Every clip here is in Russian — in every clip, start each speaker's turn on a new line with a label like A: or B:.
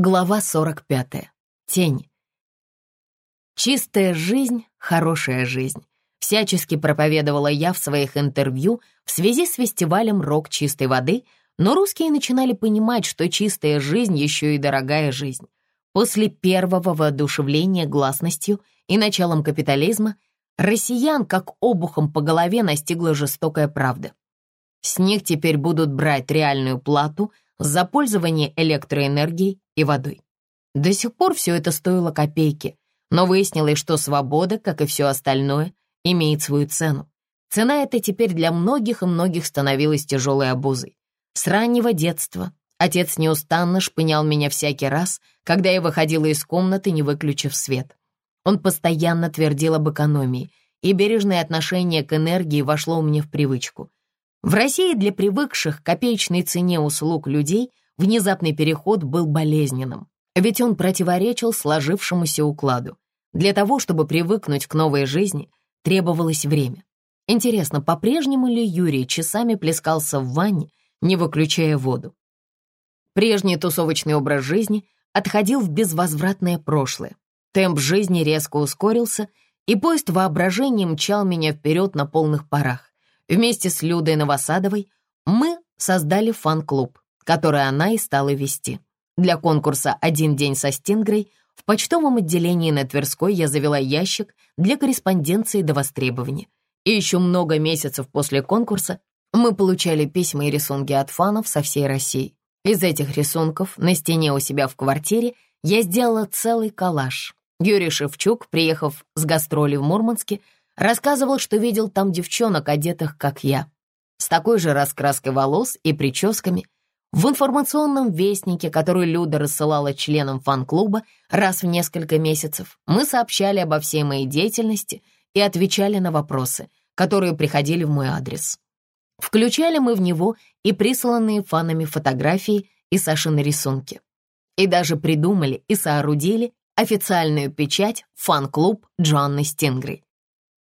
A: Глава 45. Тень. «Чистая жизнь — хорошая жизнь», — всячески проповедовала я в своих интервью в связи с фестивалем «Рок чистой воды», но русские начинали понимать, что чистая жизнь еще и дорогая жизнь. После первого воодушевления гласностью и началом капитализма россиян как обухом по голове настигла жестокая правда. С них теперь будут брать реальную плату за пользование электроэнергией и водой. До сих пор все это стоило копейки, но выяснилось, что свобода, как и все остальное, имеет свою цену. Цена эта теперь для многих и многих становилась тяжелой обузой. С раннего детства отец неустанно шпынял меня всякий раз, когда я выходила из комнаты, не выключив свет. Он постоянно твердил об экономии, и бережное отношение к энергии вошло у меня в привычку. В России для привыкших к копеечной цене услуг людей внезапный переход был болезненным, ведь он противоречил сложившемуся укладу. Для того, чтобы привыкнуть к новой жизни, требовалось время. Интересно, по-прежнему ли Юрий часами плескался в ванне, не выключая воду? Прежний тусовочный образ жизни отходил в безвозвратное прошлое. Темп жизни резко ускорился, и поезд воображения мчал меня вперед на полных парах. Вместе с Людой Новосадовой мы создали фан-клуб, который она и стала вести. Для конкурса «Один день со Стингрой» в почтовом отделении на Тверской я завела ящик для корреспонденции до востребования. И еще много месяцев после конкурса мы получали письма и рисунки от фанов со всей России. Из этих рисунков на стене у себя в квартире я сделала целый коллаж. Юрий Шевчук, приехав с гастроли в Мурманске, Рассказывал, что видел там девчонок, одетых, как я, с такой же раскраской волос и прическами. В информационном вестнике, который Люда рассылала членам фан-клуба раз в несколько месяцев, мы сообщали обо всей моей деятельности и отвечали на вопросы, которые приходили в мой адрес. Включали мы в него и присланные фанами фотографии и Сашины рисунки. И даже придумали и соорудили официальную печать «Фан-клуб Джоанны Стингрей».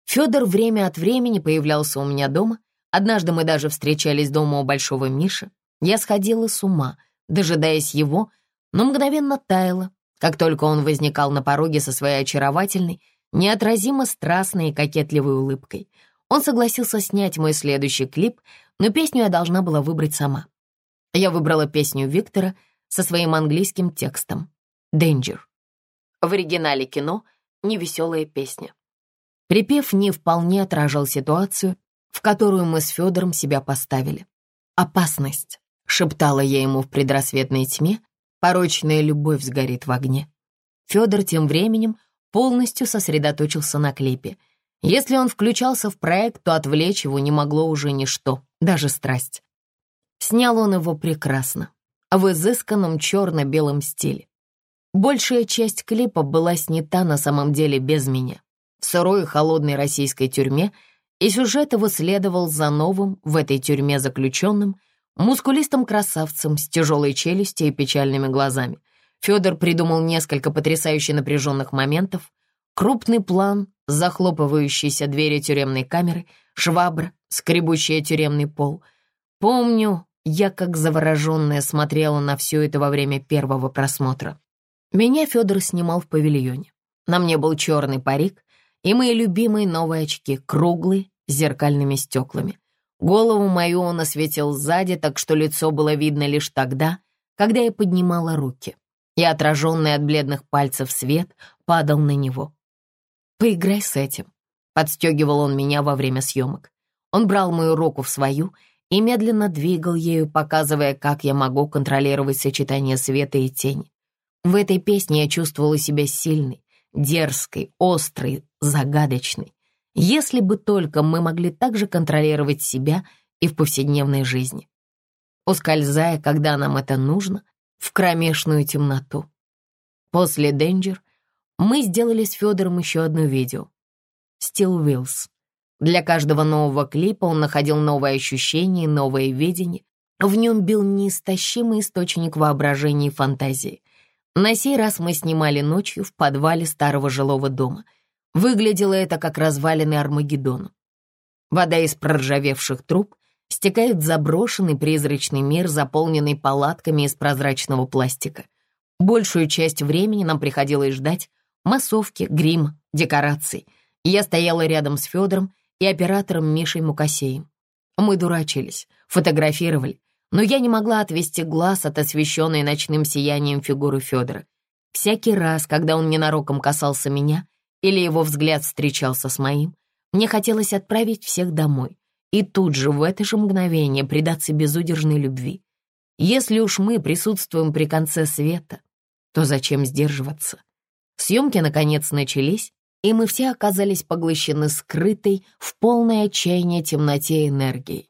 A: Федор время от времени появлялся у меня дома. Однажды мы даже встречались дома у Большого Миши. Я сходила с ума, дожидаясь его, но мгновенно таяла, как только он возникал на пороге со своей очаровательной, неотразимо страстной и кокетливой улыбкой. Он согласился снять мой следующий клип, но песню я должна была выбрать сама. Я выбрала песню Виктора со своим английским текстом «Danger». В оригинале кино «Невеселая песня». Припев не вполне отражал ситуацию, в которую мы с Федором себя поставили. «Опасность», — шептала я ему в предрассветной тьме, порочная любовь сгорит в огне. Федор тем временем полностью сосредоточился на клипе. Если он включался в проект, то отвлечь его не могло уже ничто, даже страсть. Снял он его прекрасно, в изысканном черно-белом стиле. Большая часть клипа была снята на самом деле без меня в сырой и холодной российской тюрьме, и сюжет его следовал за новым в этой тюрьме заключенным, мускулистым красавцем с тяжелой челюстью и печальными глазами. Федор придумал несколько потрясающе напряженных моментов, крупный план, захлопывающиеся двери тюремной камеры, швабра, скребущая тюремный пол. Помню, я как завороженная смотрела на все это во время первого просмотра. Меня Федор снимал в павильоне. На мне был черный парик, и мои любимые новые очки, круглые, с зеркальными стеклами. Голову мою он осветил сзади, так что лицо было видно лишь тогда, когда я поднимала руки, и отраженный от бледных пальцев свет падал на него. «Поиграй с этим», — подстегивал он меня во время съемок. Он брал мою руку в свою и медленно двигал ею, показывая, как я могу контролировать сочетание света и тени. В этой песне я чувствовала себя сильной, дерзкой, острой, загадочной. Если бы только мы могли так же контролировать себя и в повседневной жизни, ускользая, когда нам это нужно, в кромешную темноту. После «Danger» мы сделали с Федором еще одно видео. «Still Wheels». Для каждого нового клипа он находил новые ощущения, новое видение. В нем был неистощимый источник воображения и фантазии — на сей раз мы снимали ночью в подвале старого жилого дома. Выглядело это как развалины Армагеддона. Вода из проржавевших труб стекает в заброшенный призрачный мир, заполненный палатками из прозрачного пластика. Большую часть времени нам приходилось ждать массовки, грима, декораций. Я стояла рядом с Федором и оператором Мишей Мукасеем. Мы дурачились, фотографировали, но я не могла отвести глаз от освещенной ночным сиянием фигуры Федора. Всякий раз, когда он ненароком касался меня или его взгляд встречался с моим, мне хотелось отправить всех домой и тут же, в это же мгновение, предаться безудержной любви. Если уж мы присутствуем при конце света, то зачем сдерживаться? Съемки, наконец, начались, и мы все оказались поглощены скрытой в полное отчаяние темноте энергией.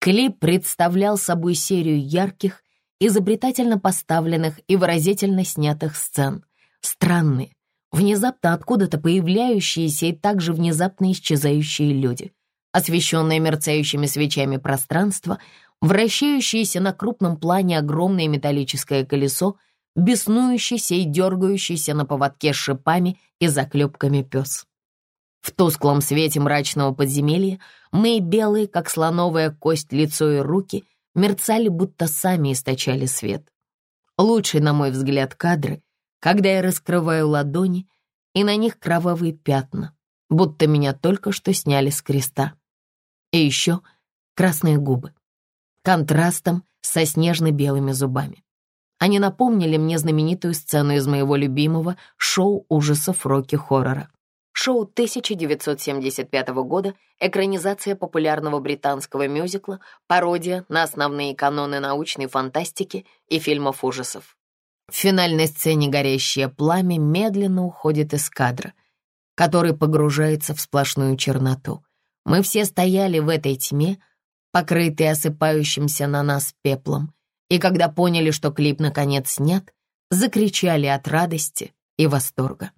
A: Клип представлял собой серию ярких, изобретательно поставленных и выразительно снятых сцен. Странные, внезапно откуда-то появляющиеся и также внезапно исчезающие люди, освещенное мерцающими свечами пространство, вращающееся на крупном плане огромное металлическое колесо — беснующийся и дергающийся на поводке с шипами и заклепками пес. В тусклом свете мрачного подземелья мы, белые, как слоновая кость, лицо и руки, мерцали, будто сами источали свет. Лучший, на мой взгляд, кадры, когда я раскрываю ладони, и на них кровавые пятна, будто меня только что сняли с креста. И еще красные губы, контрастом со снежно-белыми зубами. Они напомнили мне знаменитую сцену из моего любимого шоу ужасов Рокки-хоррора. Шоу 1975 года, экранизация популярного британского мюзикла, пародия на основные каноны научной фантастики и фильмов ужасов. В финальной сцене горящее пламя медленно уходит из кадра, который погружается в сплошную черноту. Мы все стояли в этой тьме, покрытые осыпающимся на нас пеплом, и когда поняли, что клип наконец снят, закричали от радости и восторга.